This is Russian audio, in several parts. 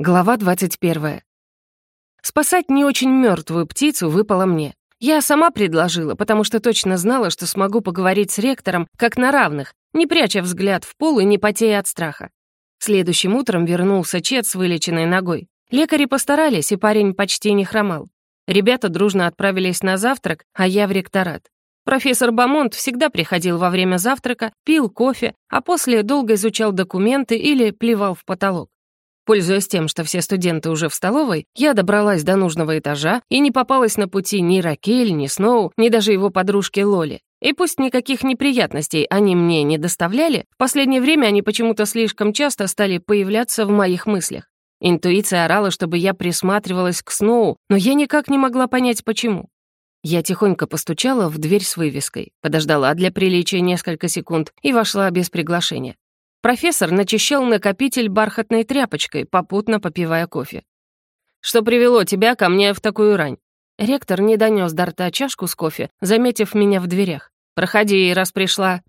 Глава 21. Спасать не очень мертвую птицу выпало мне. Я сама предложила, потому что точно знала, что смогу поговорить с ректором как на равных, не пряча взгляд в пол и не потея от страха. Следующим утром вернулся Чет с вылеченной ногой. Лекари постарались, и парень почти не хромал. Ребята дружно отправились на завтрак, а я в ректорат. Профессор Бамонт всегда приходил во время завтрака, пил кофе, а после долго изучал документы или плевал в потолок. Пользуясь тем, что все студенты уже в столовой, я добралась до нужного этажа и не попалась на пути ни Ракель, ни Сноу, ни даже его подружки Лоли. И пусть никаких неприятностей они мне не доставляли, в последнее время они почему-то слишком часто стали появляться в моих мыслях. Интуиция орала, чтобы я присматривалась к Сноу, но я никак не могла понять, почему. Я тихонько постучала в дверь с вывеской, подождала для приличия несколько секунд и вошла без приглашения. Профессор начищал накопитель бархатной тряпочкой, попутно попивая кофе. «Что привело тебя ко мне в такую рань?» Ректор не донес до рта чашку с кофе, заметив меня в дверях. «Проходи, раз пришла».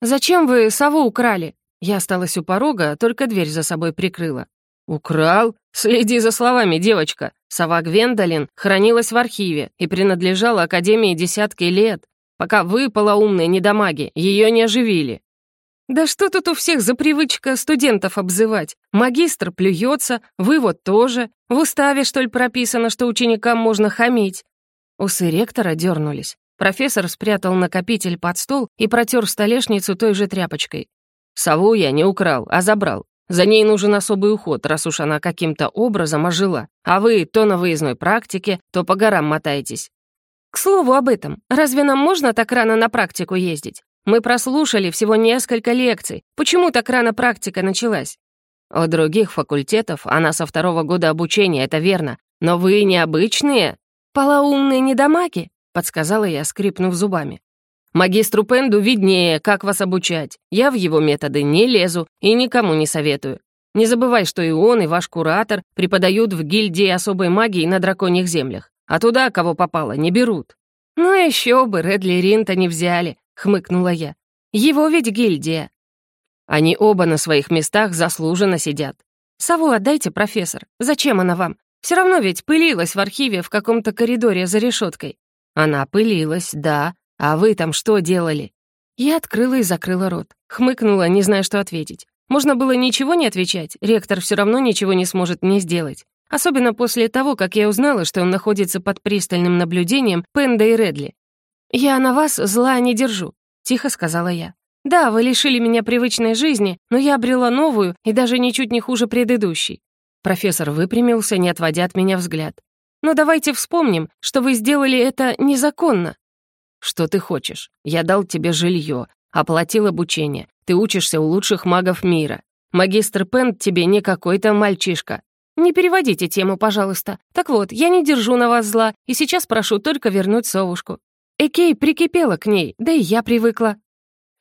«Зачем вы сову украли?» Я осталась у порога, только дверь за собой прикрыла. «Украл? Следи за словами, девочка. Сова Гвендолин хранилась в архиве и принадлежала Академии десятки лет. Пока вы, полоумные недомаги, ее не оживили. Да что тут у всех за привычка студентов обзывать? Магистр плюется, вы вот тоже. В уставе, что ли, прописано, что ученикам можно хамить? Усы ректора дернулись. Профессор спрятал накопитель под стол и протер столешницу той же тряпочкой. Сову я не украл, а забрал. За ней нужен особый уход, раз уж она каким-то образом ожила. А вы то на выездной практике, то по горам мотаетесь. К слову об этом, разве нам можно так рано на практику ездить? Мы прослушали всего несколько лекций. Почему так рано практика началась? У других факультетов она со второго года обучения, это верно. Но вы необычные. Полоумные недомаги? подсказала я, скрипнув зубами. Магистру Пенду виднее, как вас обучать. Я в его методы не лезу и никому не советую. Не забывай, что и он, и ваш куратор преподают в гильдии особой магии на драконьих землях. А туда, кого попало, не берут. Ну а еще бы, Редли Ринта не взяли. — хмыкнула я. «Его ведь гильдия». «Они оба на своих местах заслуженно сидят». «Сову отдайте, профессор. Зачем она вам? Все равно ведь пылилась в архиве в каком-то коридоре за решеткой». «Она пылилась, да. А вы там что делали?» Я открыла и закрыла рот. Хмыкнула, не зная, что ответить. Можно было ничего не отвечать. Ректор все равно ничего не сможет мне сделать. Особенно после того, как я узнала, что он находится под пристальным наблюдением Пенда и Редли. «Я на вас зла не держу», — тихо сказала я. «Да, вы лишили меня привычной жизни, но я обрела новую и даже ничуть не хуже предыдущей». Профессор выпрямился, не отводя от меня взгляд. «Но давайте вспомним, что вы сделали это незаконно». «Что ты хочешь? Я дал тебе жилье, оплатил обучение. Ты учишься у лучших магов мира. Магистр Пент тебе не какой-то мальчишка. Не переводите тему, пожалуйста. Так вот, я не держу на вас зла и сейчас прошу только вернуть совушку». Экей прикипела к ней, да и я привыкла.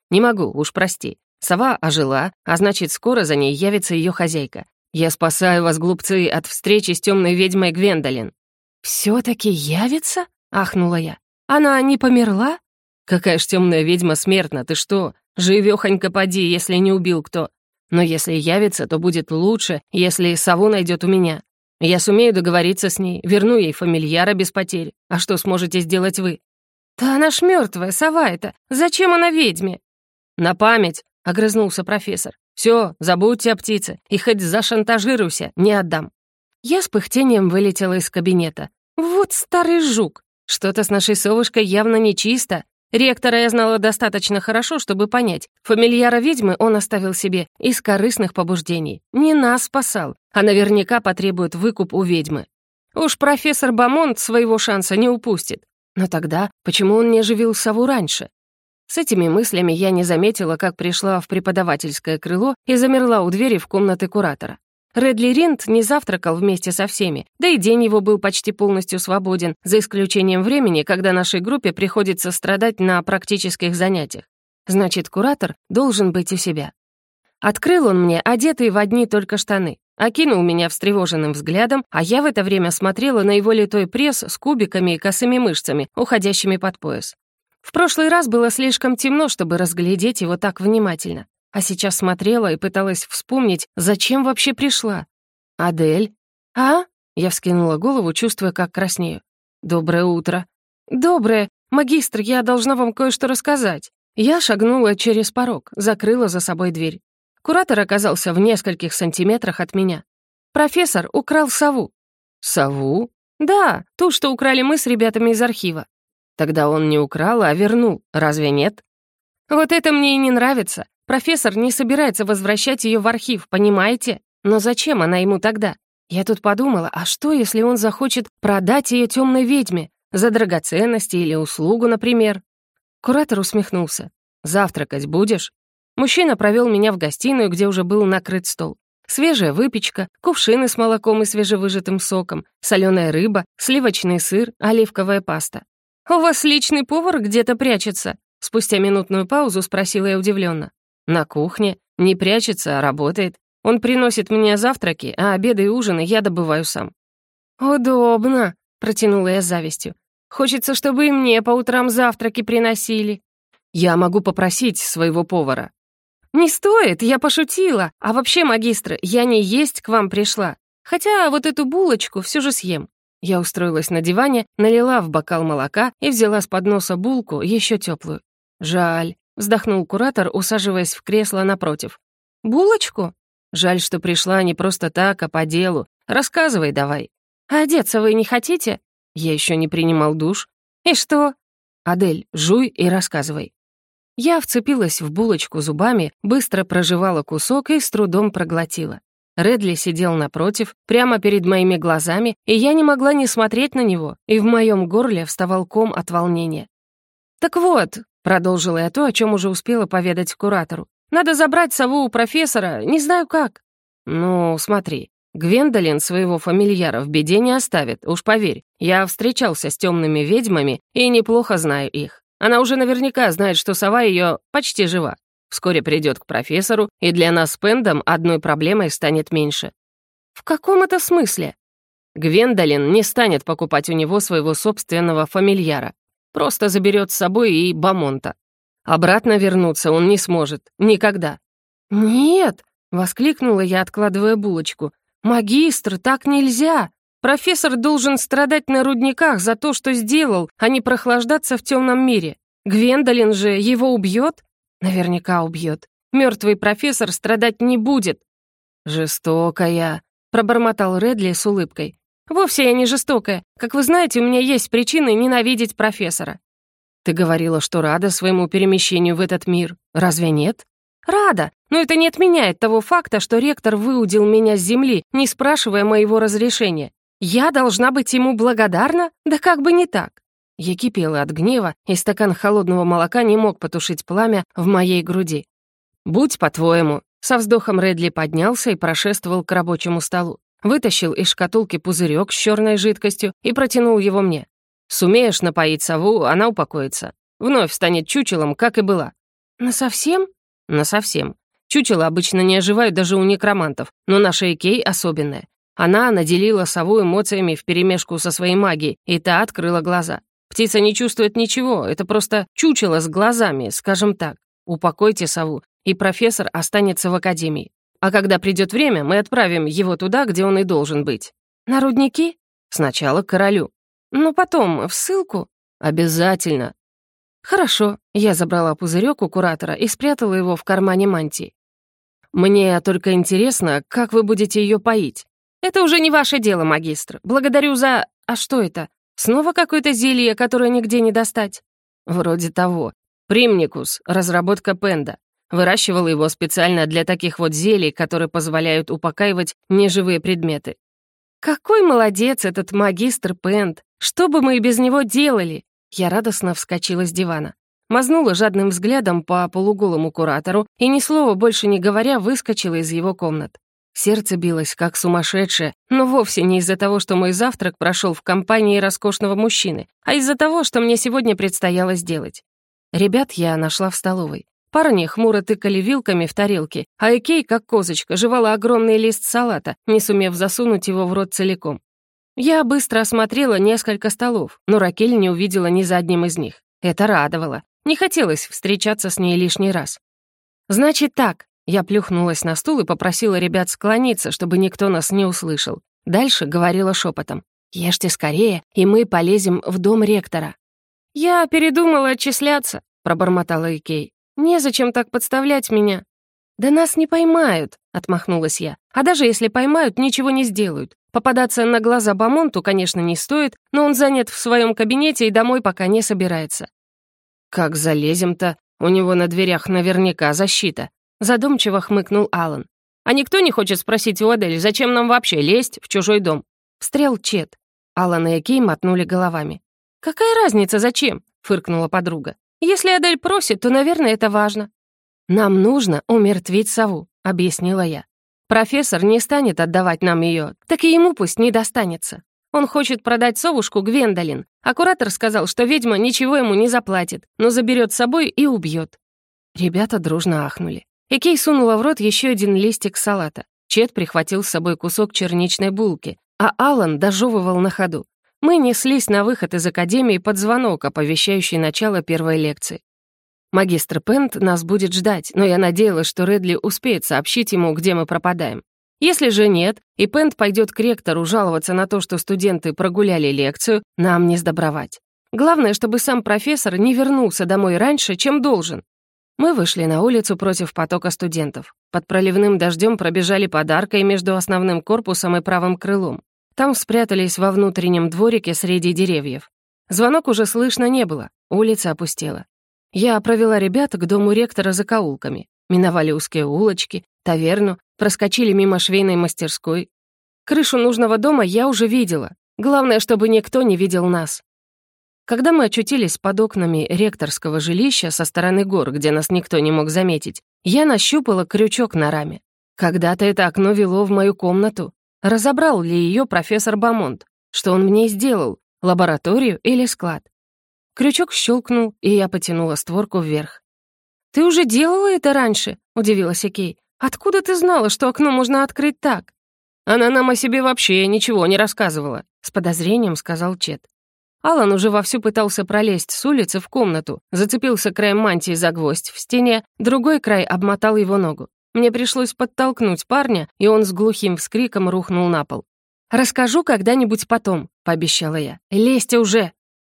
Не могу, уж прости. Сова ожила, а значит, скоро за ней явится ее хозяйка. Я спасаю вас, глупцы, от встречи с темной ведьмой Гвендолин. «Все-таки явится?» — ахнула я. «Она не померла?» «Какая ж темная ведьма смертна, ты что? Живехонька поди, если не убил кто. Но если явится, то будет лучше, если сову найдет у меня. Я сумею договориться с ней, верну ей фамильяра без потерь. А что сможете сделать вы? «Да она ж мертвая, сова это! Зачем она ведьме?» «На память!» — огрызнулся профессор. «Все, забудьте о птице и хоть зашантажируйся, не отдам». Я с пыхтением вылетела из кабинета. «Вот старый жук! Что-то с нашей совушкой явно нечисто. Ректора я знала достаточно хорошо, чтобы понять. Фамильяра ведьмы он оставил себе из корыстных побуждений. Не нас спасал, а наверняка потребует выкуп у ведьмы. Уж профессор Бамонт своего шанса не упустит. Но тогда почему он не оживил сову раньше? С этими мыслями я не заметила, как пришла в преподавательское крыло и замерла у двери в комнаты куратора. Редли Ринд не завтракал вместе со всеми, да и день его был почти полностью свободен, за исключением времени, когда нашей группе приходится страдать на практических занятиях. Значит, куратор должен быть у себя. Открыл он мне одетый в одни только штаны. Окинул меня встревоженным взглядом, а я в это время смотрела на его литой пресс с кубиками и косыми мышцами, уходящими под пояс. В прошлый раз было слишком темно, чтобы разглядеть его так внимательно. А сейчас смотрела и пыталась вспомнить, зачем вообще пришла. «Адель?» «А?» Я вскинула голову, чувствуя, как краснею. «Доброе утро». «Доброе. Магистр, я должна вам кое-что рассказать». Я шагнула через порог, закрыла за собой дверь. Куратор оказался в нескольких сантиметрах от меня. Профессор украл сову. Сову? Да, ту, что украли мы с ребятами из архива. Тогда он не украл, а вернул. Разве нет? Вот это мне и не нравится. Профессор не собирается возвращать ее в архив, понимаете? Но зачем она ему тогда? Я тут подумала, а что, если он захочет продать ее темной ведьме? За драгоценности или услугу, например? Куратор усмехнулся. «Завтракать будешь?» Мужчина провел меня в гостиную, где уже был накрыт стол. Свежая выпечка, кувшины с молоком и свежевыжатым соком, соленая рыба, сливочный сыр, оливковая паста. «У вас личный повар где-то прячется?» Спустя минутную паузу спросила я удивленно. «На кухне. Не прячется, а работает. Он приносит мне завтраки, а обеды и ужины я добываю сам». «Удобно», — протянула я с завистью. «Хочется, чтобы и мне по утрам завтраки приносили». «Я могу попросить своего повара», «Не стоит, я пошутила. А вообще, магистр, я не есть к вам пришла. Хотя вот эту булочку все же съем». Я устроилась на диване, налила в бокал молока и взяла с подноса булку, еще теплую. «Жаль», — вздохнул куратор, усаживаясь в кресло напротив. «Булочку?» «Жаль, что пришла не просто так, а по делу. Рассказывай давай». «А одеться вы не хотите?» «Я еще не принимал душ». «И что?» «Адель, жуй и рассказывай». Я вцепилась в булочку зубами, быстро проживала кусок и с трудом проглотила. Редли сидел напротив, прямо перед моими глазами, и я не могла не смотреть на него, и в моем горле вставал ком от волнения. «Так вот», — продолжила я то, о чем уже успела поведать куратору, «надо забрать сову у профессора, не знаю как». «Ну, смотри, Гвендолин своего фамильяра в беде не оставит, уж поверь. Я встречался с темными ведьмами и неплохо знаю их. Она уже наверняка знает, что сова ее почти жива. Вскоре придет к профессору, и для нас с Пендом одной проблемой станет меньше. В каком это смысле? Гвендолин не станет покупать у него своего собственного фамильяра. Просто заберет с собой и Бамонта. Обратно вернуться он не сможет. Никогда. «Нет!» — воскликнула я, откладывая булочку. «Магистр, так нельзя!» Профессор должен страдать на рудниках за то, что сделал, а не прохлаждаться в темном мире. Гвендолин же его убьет? Наверняка убьет. Мертвый профессор страдать не будет. «Жестокая», — пробормотал Редли с улыбкой. «Вовсе я не жестокая. Как вы знаете, у меня есть причины ненавидеть профессора». «Ты говорила, что рада своему перемещению в этот мир. Разве нет?» «Рада, но это не отменяет того факта, что ректор выудил меня с земли, не спрашивая моего разрешения. Я должна быть ему благодарна? Да как бы не так!» Я кипела от гнева, и стакан холодного молока не мог потушить пламя в моей груди. «Будь по-твоему!» Со вздохом Редли поднялся и прошествовал к рабочему столу. Вытащил из шкатулки пузырек с черной жидкостью и протянул его мне. «Сумеешь напоить сову, она упокоится. Вновь станет чучелом, как и была». «Насовсем?» «Насовсем. Чучела обычно не оживают даже у некромантов, но наша Экей особенная. Она наделила сову эмоциями вперемешку со своей магией, и та открыла глаза. Птица не чувствует ничего, это просто чучело с глазами, скажем так. Упокойте сову, и профессор останется в академии. А когда придет время, мы отправим его туда, где он и должен быть. На рудники? Сначала к королю. Но потом в ссылку? Обязательно. Хорошо. Я забрала пузырек у куратора и спрятала его в кармане мантии. Мне только интересно, как вы будете ее поить. «Это уже не ваше дело, магистр. Благодарю за... А что это? Снова какое-то зелье, которое нигде не достать?» «Вроде того. Примникус, разработка Пенда. Выращивал его специально для таких вот зелий, которые позволяют упокаивать неживые предметы. «Какой молодец этот магистр Пенд! Что бы мы и без него делали?» Я радостно вскочила с дивана. Мазнула жадным взглядом по полуголому куратору и, ни слова больше не говоря, выскочила из его комнат. Сердце билось, как сумасшедшее, но вовсе не из-за того, что мой завтрак прошел в компании роскошного мужчины, а из-за того, что мне сегодня предстояло сделать. Ребят я нашла в столовой. Парни хмуро тыкали вилками в тарелки, а Экей, как козочка, жевала огромный лист салата, не сумев засунуть его в рот целиком. Я быстро осмотрела несколько столов, но Ракель не увидела ни за одним из них. Это радовало. Не хотелось встречаться с ней лишний раз. «Значит так», я плюхнулась на стул и попросила ребят склониться, чтобы никто нас не услышал. Дальше говорила шепотом. «Ешьте скорее, и мы полезем в дом ректора». «Я передумала отчисляться», — пробормотала Икей. «Незачем так подставлять меня». «Да нас не поймают», — отмахнулась я. «А даже если поймают, ничего не сделают. Попадаться на глаза Бамонту, конечно, не стоит, но он занят в своем кабинете и домой пока не собирается». «Как залезем-то? У него на дверях наверняка защита», Задумчиво хмыкнул Алан. «А никто не хочет спросить у Адель, зачем нам вообще лезть в чужой дом?» Встрел Чет. Алан и Экей мотнули головами. «Какая разница, зачем?» — фыркнула подруга. «Если Адель просит, то, наверное, это важно». «Нам нужно умертвить сову», — объяснила я. «Профессор не станет отдавать нам ее, так и ему пусть не достанется. Он хочет продать совушку Гвендолин, а куратор сказал, что ведьма ничего ему не заплатит, но заберет с собой и убьет. Ребята дружно ахнули. И Кей сунула в рот еще один листик салата. Чет прихватил с собой кусок черничной булки, а Алан дожевывал на ходу. Мы неслись на выход из академии под звонок, оповещающий начало первой лекции. Магистр Пент нас будет ждать, но я надеялась, что Редли успеет сообщить ему, где мы пропадаем. Если же нет, и Пент пойдет к ректору жаловаться на то, что студенты прогуляли лекцию, нам не сдобровать. Главное, чтобы сам профессор не вернулся домой раньше, чем должен. Мы вышли на улицу против потока студентов. Под проливным дождем пробежали подаркой между основным корпусом и правым крылом. Там спрятались во внутреннем дворике среди деревьев. Звонок уже слышно не было, улица опустела. Я провела ребят к дому ректора за каулками. Миновали узкие улочки, таверну, проскочили мимо швейной мастерской. Крышу нужного дома я уже видела. Главное, чтобы никто не видел нас. Когда мы очутились под окнами ректорского жилища со стороны гор, где нас никто не мог заметить, я нащупала крючок на раме. Когда-то это окно вело в мою комнату. Разобрал ли ее профессор Бамонт? Что он мне сделал? Лабораторию или склад? Крючок щелкнул, и я потянула створку вверх. «Ты уже делала это раньше?» — удивилась Экей. «Откуда ты знала, что окно можно открыть так?» «Она нам о себе вообще ничего не рассказывала», — с подозрением сказал Чет. Алан уже вовсю пытался пролезть с улицы в комнату, зацепился краем мантии за гвоздь в стене, другой край обмотал его ногу. Мне пришлось подтолкнуть парня, и он с глухим вскриком рухнул на пол. «Расскажу когда-нибудь потом», — пообещала я. «Лезьте уже!»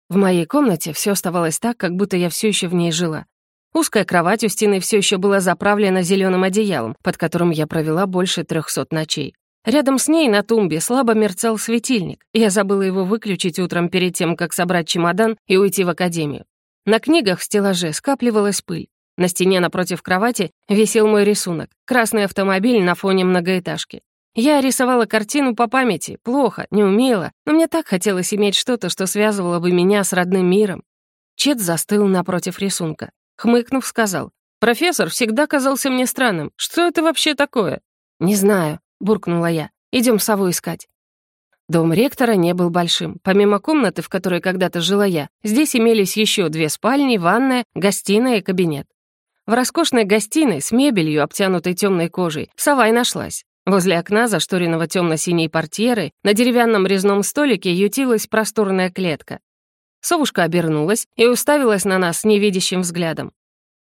В моей комнате все оставалось так, как будто я все еще в ней жила. Узкая кровать у стены все еще была заправлена зеленым одеялом, под которым я провела больше трехсот ночей. Рядом с ней на тумбе слабо мерцал светильник. Я забыла его выключить утром перед тем, как собрать чемодан и уйти в академию. На книгах в стеллаже скапливалась пыль. На стене напротив кровати висел мой рисунок — красный автомобиль на фоне многоэтажки. Я рисовала картину по памяти, плохо, не умела, но мне так хотелось иметь что-то, что связывало бы меня с родным миром. Чет застыл напротив рисунка. Хмыкнув, сказал, «Профессор всегда казался мне странным. Что это вообще такое?» «Не знаю», — буркнула я. «Идем сову искать». Дом ректора не был большим. Помимо комнаты, в которой когда-то жила я, здесь имелись еще две спальни, ванная, гостиная и кабинет. В роскошной гостиной с мебелью, обтянутой темной кожей, сова и нашлась. Возле окна, зашторенного темно-синей портьеры, на деревянном резном столике ютилась просторная клетка. Совушка обернулась и уставилась на нас невидящим взглядом.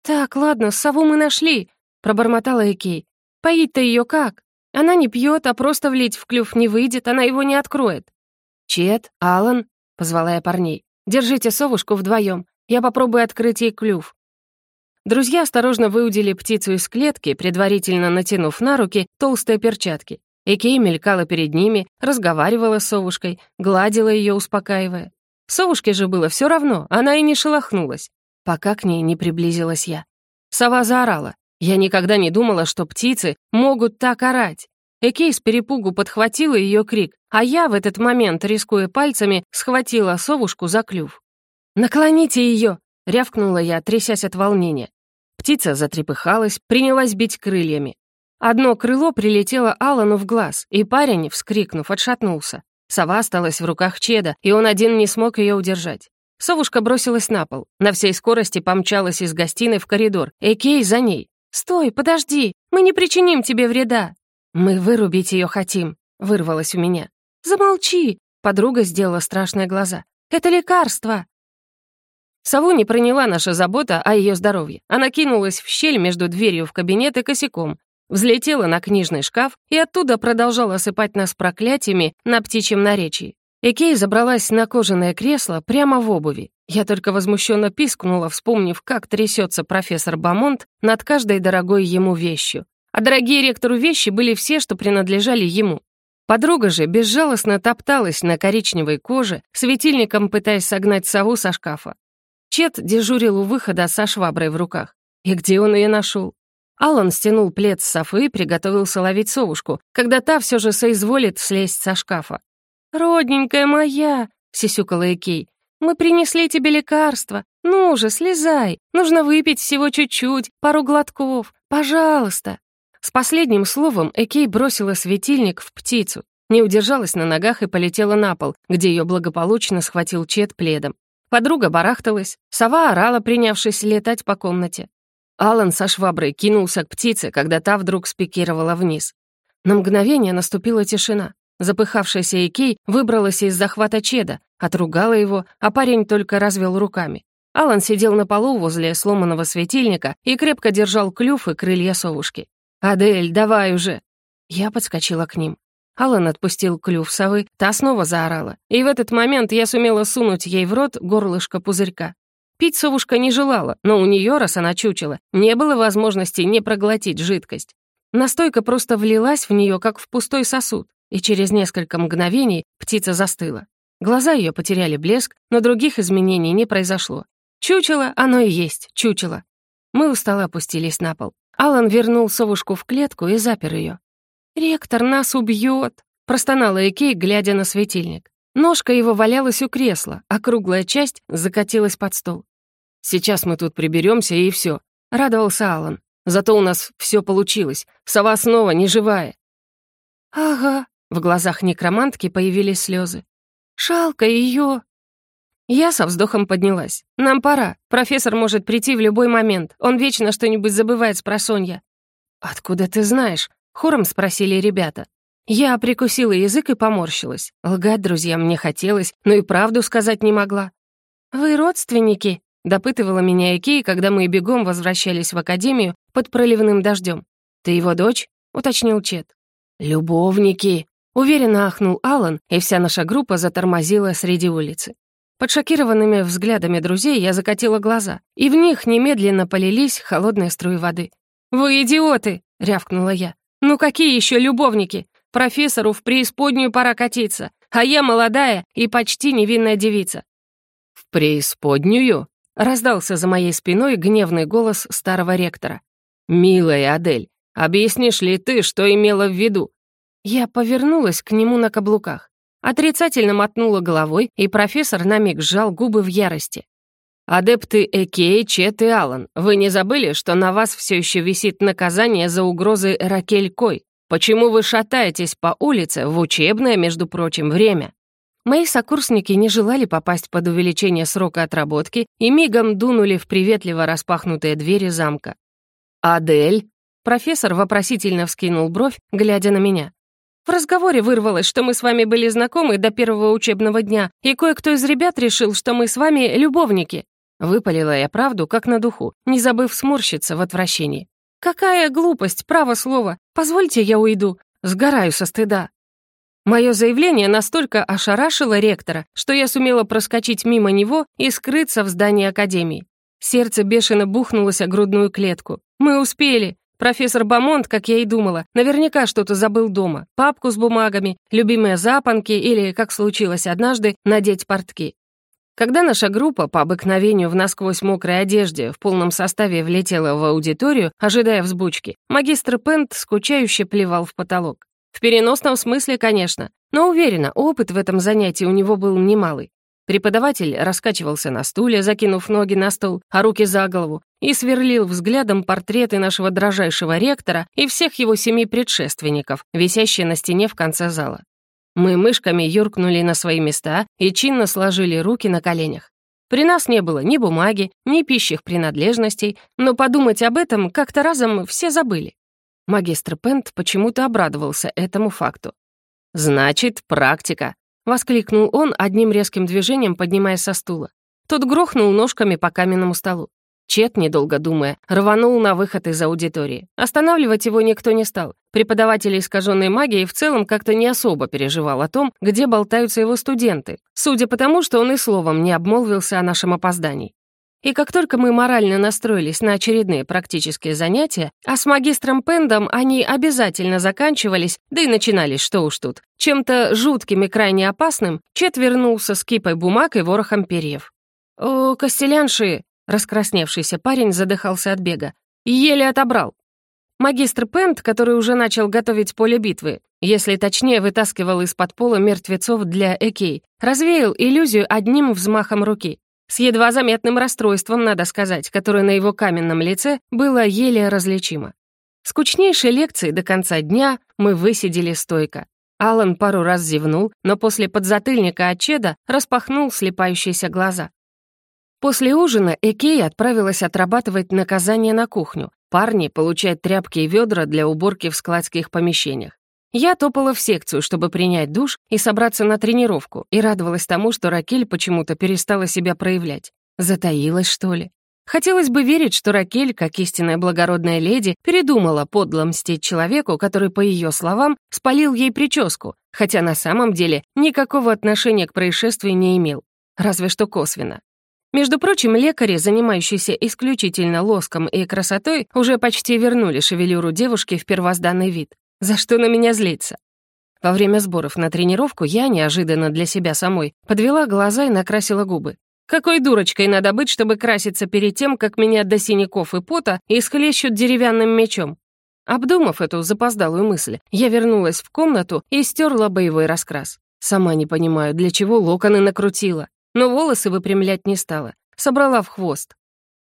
«Так, ладно, сову мы нашли», — пробормотала Экей. «Поить-то ее как?» Она не пьет, а просто влить в клюв не выйдет, она его не откроет. «Чет, Алан, позвала я парней, — «держите совушку вдвоем, я попробую открыть ей клюв». Друзья осторожно выудили птицу из клетки, предварительно натянув на руки толстые перчатки. Экей мелькала перед ними, разговаривала с совушкой, гладила ее, успокаивая. Совушке же было все равно, она и не шелохнулась, пока к ней не приблизилась я. Сова заорала. Я никогда не думала, что птицы могут так орать. Экей с перепугу подхватила ее крик, а я в этот момент, рискуя пальцами, схватила совушку за клюв. «Наклоните ее!» — рявкнула я, трясясь от волнения. Птица затрепыхалась, принялась бить крыльями. Одно крыло прилетело Алану в глаз, и парень, вскрикнув, отшатнулся. Сова осталась в руках Чеда, и он один не смог ее удержать. Совушка бросилась на пол, на всей скорости помчалась из гостиной в коридор, Экей за ней. «Стой, подожди! Мы не причиним тебе вреда!» «Мы вырубить ее хотим!» — вырвалось у меня. «Замолчи!» — подруга сделала страшные глаза. «Это лекарство!» Сову не проняла наша забота о ее здоровье. Она кинулась в щель между дверью в кабинет и косяком, взлетела на книжный шкаф и оттуда продолжала осыпать нас проклятиями на птичьем наречии. Экей забралась на кожаное кресло прямо в обуви. Я только возмущенно пискнула, вспомнив, как трясется профессор Бамонт над каждой дорогой ему вещью. А дорогие ректору вещи были все, что принадлежали ему. Подруга же безжалостно топталась на коричневой коже, светильником пытаясь согнать сову со шкафа. Чет дежурил у выхода со шваброй в руках. И где он ее нашел? Алан стянул плед с Софы и приготовился ловить совушку, когда та все же соизволит слезть со шкафа. «Родненькая моя!» — сисюкала Экей. «Мы принесли тебе лекарство. Ну же, слезай. Нужно выпить всего чуть-чуть, пару глотков. Пожалуйста!» С последним словом Экей бросила светильник в птицу, не удержалась на ногах и полетела на пол, где ее благополучно схватил Чет пледом. Подруга барахталась, сова орала, принявшись летать по комнате. Алан со шваброй кинулся к птице, когда та вдруг спикировала вниз. На мгновение наступила тишина. Запыхавшаяся Икей выбралась из захвата Чеда, отругала его, а парень только развел руками. Алан сидел на полу возле сломанного светильника и крепко держал клюв и крылья совушки. «Адель, давай уже!» Я подскочила к ним. Алан отпустил клюв совы, та снова заорала, и в этот момент я сумела сунуть ей в рот горлышко пузырька. Пить совушка не желала, но у нее, раз она чучела, не было возможности не проглотить жидкость. Настойка просто влилась в нее, как в пустой сосуд, и через несколько мгновений птица застыла. Глаза ее потеряли блеск, но других изменений не произошло. Чучело, оно и есть, чучело. Мы устало опустились на пол. Алан вернул совушку в клетку и запер ее. «Ректор нас убьет!» — простонала Экей, глядя на светильник. Ножка его валялась у кресла, а круглая часть закатилась под стол. «Сейчас мы тут приберемся и все, радовался Алан. Зато у нас все получилось. Сова снова не живая. Ага, в глазах некромантки появились слезы. Шалко ее. Я со вздохом поднялась. Нам пора. Профессор может прийти в любой момент. Он вечно что-нибудь забывает с просонья. Откуда ты знаешь? Хором спросили ребята. Я прикусила язык и поморщилась. Лгать друзьям не хотелось, но и правду сказать не могла. «Вы родственники?» Допытывала меня Экей, когда мы бегом возвращались в академию под проливным дождем. «Ты его дочь?» — уточнил Чет. «Любовники!» — уверенно ахнул Алан, и вся наша группа затормозила среди улицы. Под шокированными взглядами друзей я закатила глаза, и в них немедленно полились холодные струи воды. «Вы идиоты!» — рявкнула я. «Ну какие еще любовники? Профессору в преисподнюю пора катиться, а я молодая и почти невинная девица». «В преисподнюю?» Раздался за моей спиной гневный голос старого ректора. «Милая Адель, объяснишь ли ты, что имела в виду?» Я повернулась к нему на каблуках. Отрицательно мотнула головой, и профессор на миг сжал губы в ярости. «Адепты Экей, Чет и Аллан, вы не забыли, что на вас все еще висит наказание за угрозы ракелькой? Почему вы шатаетесь по улице в учебное, между прочим, время? Мои сокурсники не желали попасть под увеличение срока отработки и мигом дунули в приветливо распахнутые двери замка. «Адель?» Профессор вопросительно вскинул бровь, глядя на меня. В разговоре вырвалось, что мы с вами были знакомы до первого учебного дня, и кое-кто из ребят решил, что мы с вами любовники. Выпалила я правду, как на духу, не забыв сморщиться в отвращении. «Какая глупость, право слово! Позвольте, я уйду. Сгораю со стыда!» Мое заявление настолько ошарашило ректора, что я сумела проскочить мимо него и скрыться в здании академии. Сердце бешено бухнулось о грудную клетку. «Мы успели!» Профессор Бамонт, как я и думала, наверняка что-то забыл дома. Папку с бумагами, любимые запонки или, как случилось однажды, надеть портки. Когда наша группа по обыкновению в насквозь мокрой одежде в полном составе влетела в аудиторию, ожидая взбучки, магистр Пент скучающе плевал в потолок. В переносном смысле, конечно, но уверена, опыт в этом занятии у него был немалый. Преподаватель раскачивался на стуле, закинув ноги на стол, а руки за голову, и сверлил взглядом портреты нашего дрожайшего ректора и всех его семи предшественников, висящие на стене в конце зала. Мы мышками юркнули на свои места и чинно сложили руки на коленях. При нас не было ни бумаги, ни пищих принадлежностей, но подумать об этом как-то разом все забыли. Магистр Пент почему-то обрадовался этому факту. «Значит, практика!» — воскликнул он одним резким движением, поднимаясь со стула. Тот грохнул ножками по каменному столу. Чет, недолго думая, рванул на выход из аудитории. Останавливать его никто не стал. Преподаватель искаженной магии в целом как-то не особо переживал о том, где болтаются его студенты, судя по тому, что он и словом не обмолвился о нашем опоздании. И как только мы морально настроились на очередные практические занятия, а с магистром Пендом они обязательно заканчивались, да и начинались, что уж тут, чем-то жутким и крайне опасным, Чет вернулся с кипой бумаг и ворохом перьев. «О, Костелянши!» — раскрасневшийся парень задыхался от бега. «Еле отобрал!» Магистр Пент, который уже начал готовить поле битвы, если точнее, вытаскивал из-под пола мертвецов для Экей, развеял иллюзию одним взмахом руки с едва заметным расстройством, надо сказать, которое на его каменном лице было еле различимо. Скучнейшей лекции до конца дня мы высидели стойко. Алан пару раз зевнул, но после подзатыльника от Чеда распахнул слепающиеся глаза. После ужина Экей отправилась отрабатывать наказание на кухню. Парни получают тряпки и ведра для уборки в складских помещениях. Я топала в секцию, чтобы принять душ и собраться на тренировку, и радовалась тому, что Ракель почему-то перестала себя проявлять. Затаилась, что ли? Хотелось бы верить, что Ракель, как истинная благородная леди, передумала подло мстить человеку, который, по ее словам, спалил ей прическу, хотя на самом деле никакого отношения к происшествию не имел, разве что косвенно. Между прочим, лекари, занимающиеся исключительно лоском и красотой, уже почти вернули шевелюру девушки в первозданный вид. За что на меня злиться? Во время сборов на тренировку я, неожиданно для себя самой, подвела глаза и накрасила губы. Какой дурочкой надо быть, чтобы краситься перед тем, как меня до синяков и пота исхлещут деревянным мечом? Обдумав эту запоздалую мысль, я вернулась в комнату и стерла боевой раскрас. Сама не понимаю, для чего локоны накрутила, но волосы выпрямлять не стала. Собрала в хвост.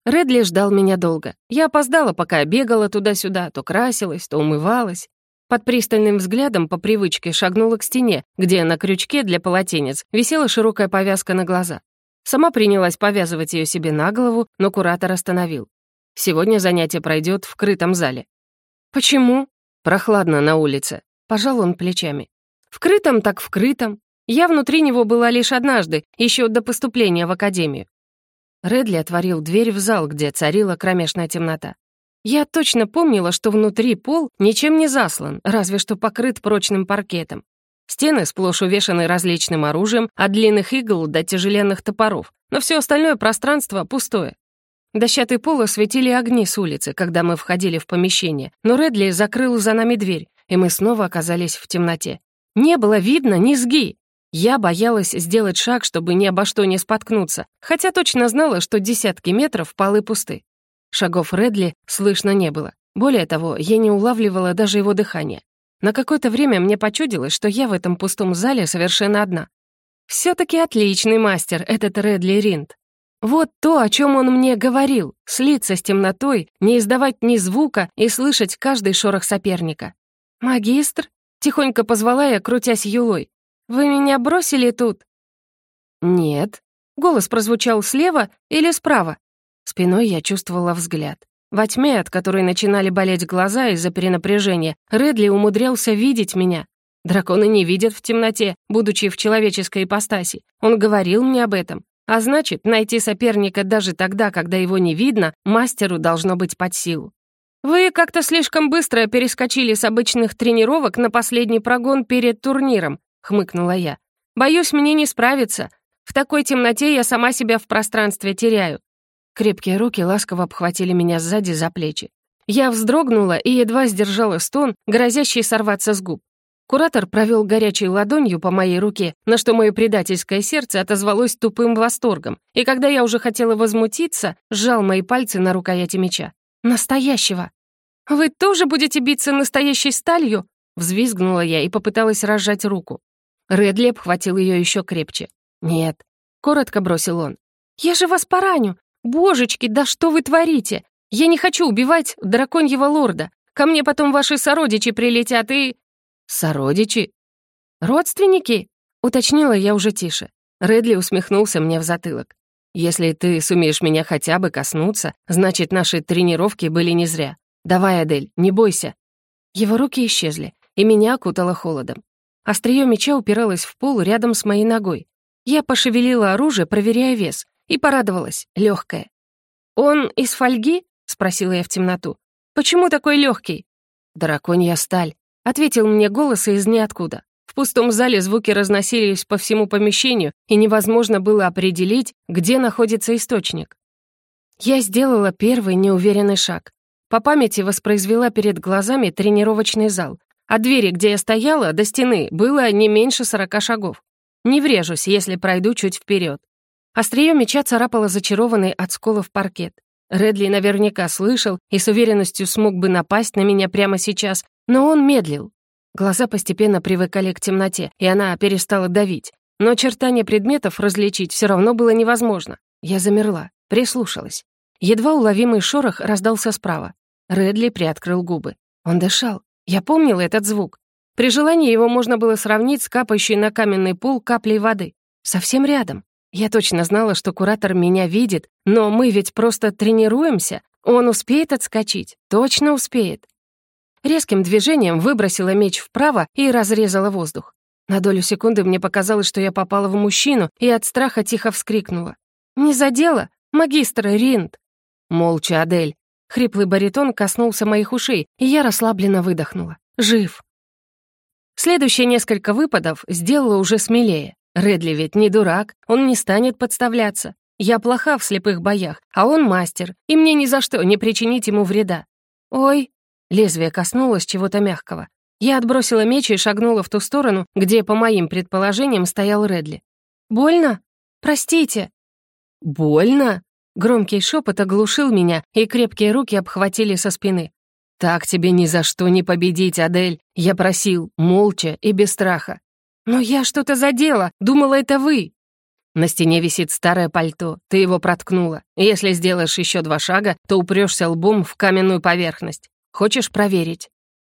Редли ждал меня долго. Я опоздала, пока бегала туда-сюда, то красилась, то умывалась. Под пристальным взглядом по привычке шагнула к стене, где на крючке для полотенец висела широкая повязка на глаза. Сама принялась повязывать ее себе на голову, но куратор остановил. Сегодня занятие пройдет в крытом зале. «Почему?» «Прохладно на улице». Пожал он плечами. «В крытом так в крытом. Я внутри него была лишь однажды, еще до поступления в академию». Редли отворил дверь в зал, где царила кромешная темнота. Я точно помнила, что внутри пол ничем не заслан, разве что покрыт прочным паркетом. Стены сплошь увешаны различным оружием, от длинных игл до тяжеленных топоров, но все остальное пространство пустое. Дощатый пол осветили огни с улицы, когда мы входили в помещение, но Редли закрыл за нами дверь, и мы снова оказались в темноте. Не было видно ни сги. Я боялась сделать шаг, чтобы ни обо что не споткнуться, хотя точно знала, что десятки метров полы пусты. Шагов Редли слышно не было. Более того, я не улавливала даже его дыхание. На какое-то время мне почудилось, что я в этом пустом зале совершенно одна. все таки отличный мастер этот Редли Ринд. Вот то, о чем он мне говорил — слиться с темнотой, не издавать ни звука и слышать каждый шорох соперника. «Магистр?» — тихонько позвала я, крутясь юлой. «Вы меня бросили тут?» «Нет». Голос прозвучал слева или справа, Спиной я чувствовала взгляд. Во тьме, от которой начинали болеть глаза из-за перенапряжения, Редли умудрялся видеть меня. Драконы не видят в темноте, будучи в человеческой ипостаси. Он говорил мне об этом. А значит, найти соперника даже тогда, когда его не видно, мастеру должно быть под силу. «Вы как-то слишком быстро перескочили с обычных тренировок на последний прогон перед турниром», — хмыкнула я. «Боюсь, мне не справиться. В такой темноте я сама себя в пространстве теряю. Крепкие руки ласково обхватили меня сзади за плечи. Я вздрогнула и едва сдержала стон, грозящий сорваться с губ. Куратор провел горячей ладонью по моей руке, на что мое предательское сердце отозвалось тупым восторгом, и когда я уже хотела возмутиться, сжал мои пальцы на рукояти меча. Настоящего! «Вы тоже будете биться настоящей сталью?» Взвизгнула я и попыталась разжать руку. Редли обхватил ее еще крепче. «Нет», — коротко бросил он. «Я же вас пораню! «Божечки, да что вы творите? Я не хочу убивать драконьего лорда. Ко мне потом ваши сородичи прилетят и...» «Сородичи?» «Родственники?» — уточнила я уже тише. Редли усмехнулся мне в затылок. «Если ты сумеешь меня хотя бы коснуться, значит, наши тренировки были не зря. Давай, Адель, не бойся». Его руки исчезли, и меня окутало холодом. Остриё меча упиралось в пол рядом с моей ногой. Я пошевелила оружие, проверяя вес, и порадовалась, легкая. «Он из фольги?» — спросила я в темноту. «Почему такой легкий?» «Драконья сталь», — ответил мне голос из ниоткуда. В пустом зале звуки разносились по всему помещению, и невозможно было определить, где находится источник. Я сделала первый неуверенный шаг. По памяти воспроизвела перед глазами тренировочный зал, а двери, где я стояла, до стены, было не меньше сорока шагов. Не врежусь, если пройду чуть вперед. Остриё меча царапало зачарованный от сколов паркет. Редли наверняка слышал и с уверенностью смог бы напасть на меня прямо сейчас, но он медлил. Глаза постепенно привыкали к темноте, и она перестала давить. Но очертания предметов различить все равно было невозможно. Я замерла, прислушалась. Едва уловимый шорох раздался справа. Редли приоткрыл губы. Он дышал. Я помнила этот звук. При желании его можно было сравнить с капающей на каменный пол каплей воды. Совсем рядом. Я точно знала, что куратор меня видит, но мы ведь просто тренируемся. Он успеет отскочить, точно успеет. Резким движением выбросила меч вправо и разрезала воздух. На долю секунды мне показалось, что я попала в мужчину, и от страха тихо вскрикнула. «Не задела? Магистр Ринд!» «Молча, Адель!» Хриплый баритон коснулся моих ушей, и я расслабленно выдохнула. «Жив!» Следующие несколько выпадов сделала уже смелее. Редли ведь не дурак, он не станет подставляться. Я плоха в слепых боях, а он мастер, и мне ни за что не причинить ему вреда. Ой, лезвие коснулось чего-то мягкого. Я отбросила меч и шагнула в ту сторону, где, по моим предположениям, стоял Редли. «Больно? Простите!» «Больно?» Громкий шепот оглушил меня, и крепкие руки обхватили со спины. «Так тебе ни за что не победить, Адель! Я просил, молча и без страха. «Но я что-то задела! Думала, это вы!» На стене висит старое пальто, ты его проткнула. Если сделаешь еще два шага, то упрешься лбом в каменную поверхность. Хочешь проверить?»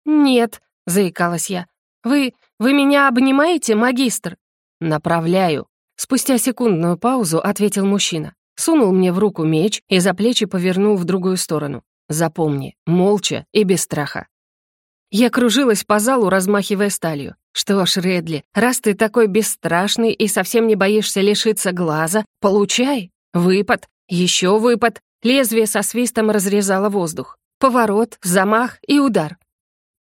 «Нет», — заикалась я. «Вы... вы меня обнимаете, магистр?» «Направляю». Спустя секундную паузу ответил мужчина. Сунул мне в руку меч и за плечи повернул в другую сторону. «Запомни, молча и без страха. Я кружилась по залу, размахивая сталью. «Что ж, Редли, раз ты такой бесстрашный и совсем не боишься лишиться глаза, получай! Выпад, еще выпад!» Лезвие со свистом разрезало воздух. Поворот, замах и удар.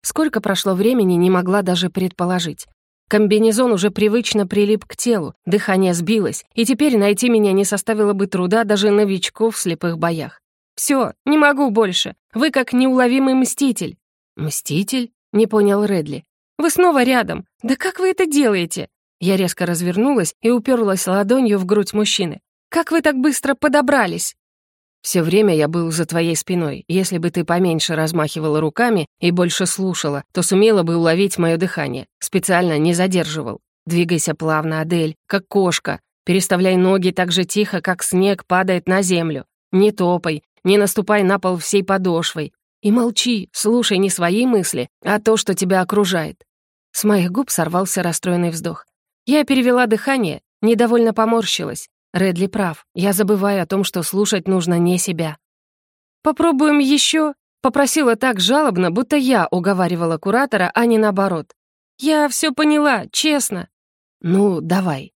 Сколько прошло времени, не могла даже предположить. Комбинезон уже привычно прилип к телу, дыхание сбилось, и теперь найти меня не составило бы труда даже новичку в слепых боях. «Все, не могу больше. Вы как неуловимый мститель. «Мститель?» — не понял Редли. «Вы снова рядом! Да как вы это делаете?» Я резко развернулась и уперлась ладонью в грудь мужчины. «Как вы так быстро подобрались?» «Все время я был за твоей спиной. Если бы ты поменьше размахивала руками и больше слушала, то сумела бы уловить мое дыхание. Специально не задерживал. Двигайся плавно, Адель, как кошка. Переставляй ноги так же тихо, как снег падает на землю. Не топай, не наступай на пол всей подошвой. И молчи, слушай не свои мысли, а то, что тебя окружает». С моих губ сорвался расстроенный вздох. Я перевела дыхание, недовольно поморщилась. Редли прав, я забываю о том, что слушать нужно не себя. «Попробуем еще», — попросила так жалобно, будто я уговаривала куратора, а не наоборот. «Я все поняла, честно». «Ну, давай».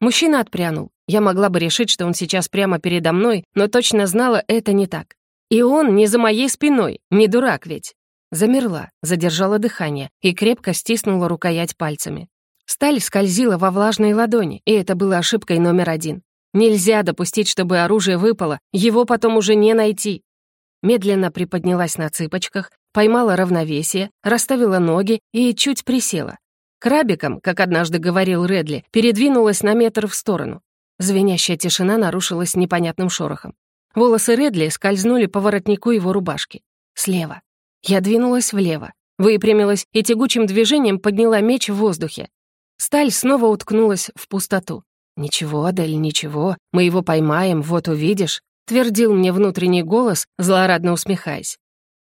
Мужчина отпрянул. Я могла бы решить, что он сейчас прямо передо мной, но точно знала, это не так. И он не за моей спиной, не дурак ведь. Замерла, задержала дыхание и крепко стиснула рукоять пальцами. Сталь скользила во влажной ладони, и это было ошибкой номер один. Нельзя допустить, чтобы оружие выпало, его потом уже не найти. Медленно приподнялась на цыпочках, поймала равновесие, расставила ноги и чуть присела. Крабиком, как однажды говорил Редли, передвинулась на метр в сторону. Звенящая тишина нарушилась непонятным шорохом. Волосы Редли скользнули по воротнику его рубашки. Слева. Я двинулась влево, выпрямилась и тягучим движением подняла меч в воздухе. Сталь снова уткнулась в пустоту. «Ничего, Адель, ничего, мы его поймаем, вот увидишь», — твердил мне внутренний голос, злорадно усмехаясь.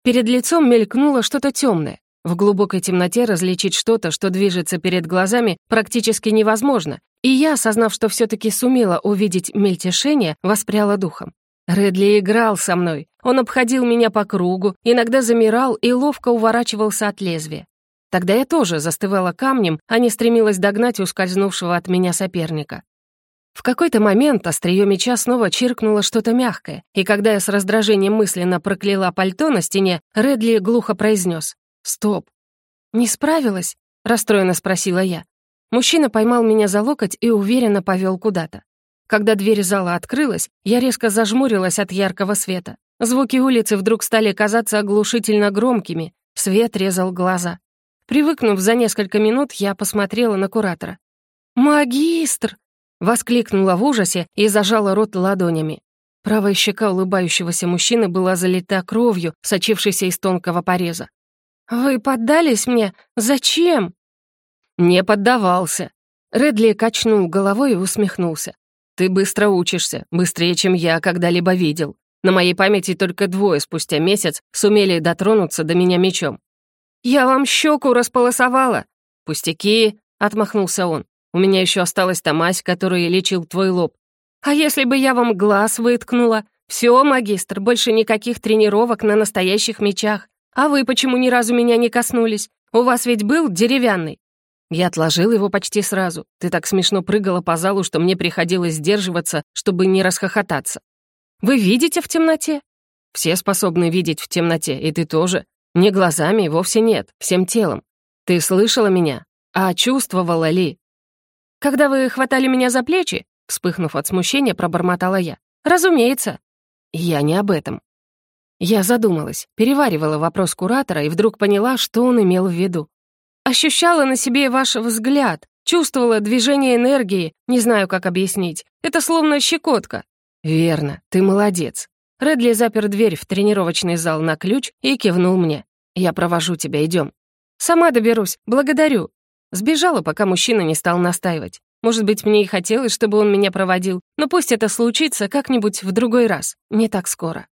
Перед лицом мелькнуло что-то темное. В глубокой темноте различить что-то, что движется перед глазами, практически невозможно, и я, осознав, что все таки сумела увидеть мельтешение, воспряла духом. Редли играл со мной. Он обходил меня по кругу, иногда замирал и ловко уворачивался от лезвия. Тогда я тоже застывала камнем, а не стремилась догнать ускользнувшего от меня соперника. В какой-то момент острие меча снова чиркнуло что-то мягкое, и когда я с раздражением мысленно прокляла пальто на стене, Редли глухо произнес: «Стоп!» «Не справилась?» — расстроенно спросила я. Мужчина поймал меня за локоть и уверенно повел куда-то. Когда дверь зала открылась, я резко зажмурилась от яркого света. Звуки улицы вдруг стали казаться оглушительно громкими, свет резал глаза. Привыкнув за несколько минут, я посмотрела на куратора. «Магистр!» — воскликнула в ужасе и зажала рот ладонями. Правая щека улыбающегося мужчины была залита кровью, сочившейся из тонкого пореза. «Вы поддались мне? Зачем?» «Не поддавался». Редли качнул головой и усмехнулся. Ты быстро учишься, быстрее, чем я когда-либо видел. На моей памяти только двое спустя месяц сумели дотронуться до меня мечом. «Я вам щеку располосовала!» «Пустяки!» — отмахнулся он. «У меня еще осталась та мазь, которую лечил твой лоб. А если бы я вам глаз выткнула? Все, магистр, больше никаких тренировок на настоящих мечах. А вы почему ни разу меня не коснулись? У вас ведь был деревянный?» Я отложил его почти сразу. Ты так смешно прыгала по залу, что мне приходилось сдерживаться, чтобы не расхохотаться. Вы видите в темноте? Все способны видеть в темноте, и ты тоже. Не глазами, вовсе нет, всем телом. Ты слышала меня? А чувствовала ли? Когда вы хватали меня за плечи, вспыхнув от смущения, пробормотала я. Разумеется. Я не об этом. Я задумалась, переваривала вопрос куратора и вдруг поняла, что он имел в виду. Ощущала на себе ваш взгляд, чувствовала движение энергии, не знаю, как объяснить. Это словно щекотка. Верно, ты молодец. Редли запер дверь в тренировочный зал на ключ и кивнул мне. Я провожу тебя, идем. Сама доберусь, благодарю. Сбежала, пока мужчина не стал настаивать. Может быть, мне и хотелось, чтобы он меня проводил, но пусть это случится как-нибудь в другой раз, не так скоро.